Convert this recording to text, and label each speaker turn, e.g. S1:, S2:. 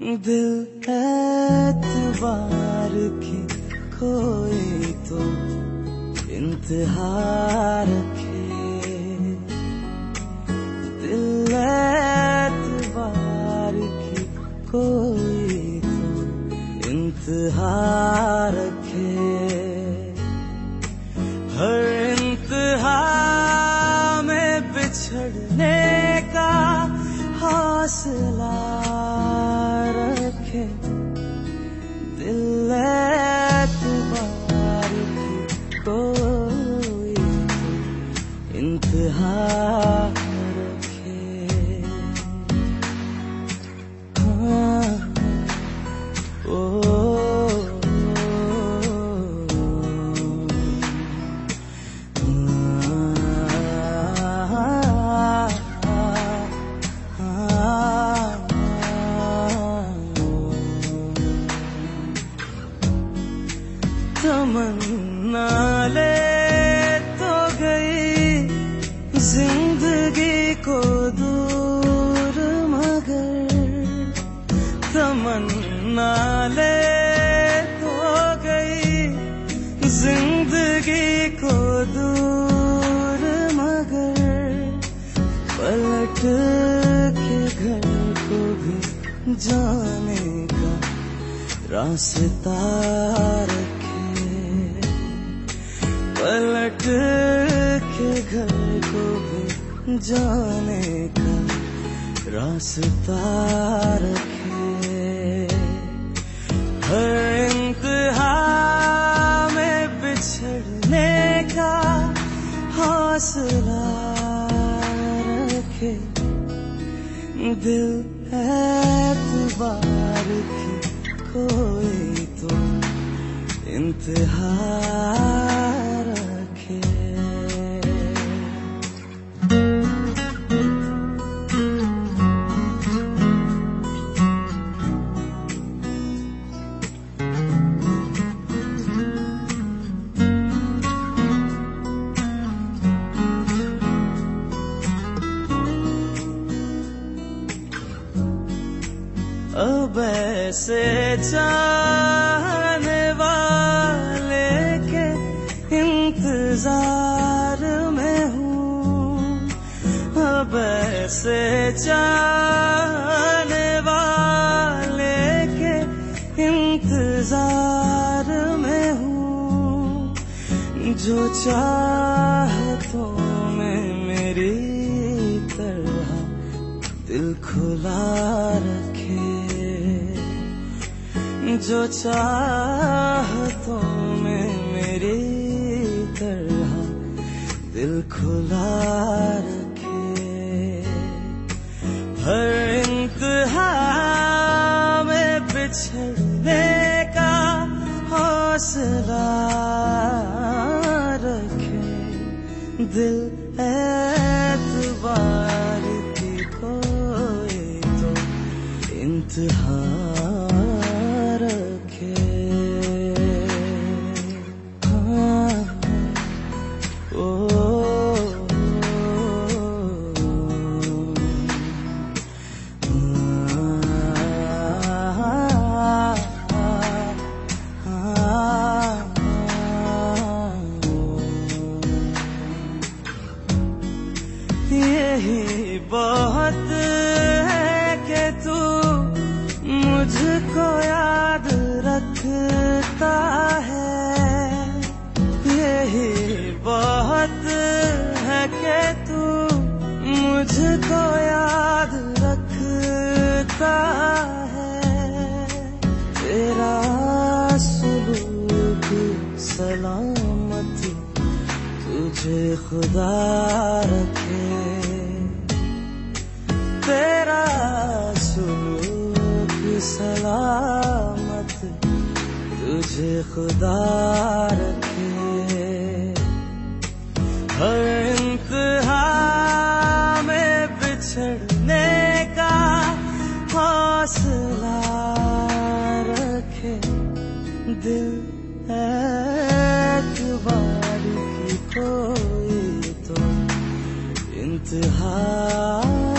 S1: दिल एतबार की खोए तो इंतहार की तमन्ना ले तो गई ज़िंदगी को दूर मगर। तमन्ना ले तो गई ज़िंदगी को दूर मगर। पलट के घर को भी जाने का रास्ता जाने का रास्ता रखे। हर में बिछड़ने का हौसला रखे। दिल एतबार की कोई तो इंतहा अब ऐसे जाने वाले के इंतज़ार में हूँ। अब ऐसे जाने वाले के इंतज़ार में हूँ। जो चाह चाहतों में मेरी तरह दिल खुला जो चाहतों में मेरी तरह दिल खुला रखे। हर में बिछड़ने का हौसला रखे। दिल यही बहुत है कि तू मुझको याद रखता है। यही बहुत है कि तू मुझको याद रखता है। तेरा सुलूक सलामती तुझे खुदा रखे। सलामत तुझे खुदा रखे। हर में बिछड़ने का हौसला रखे। दिल की कोई तो इंतहा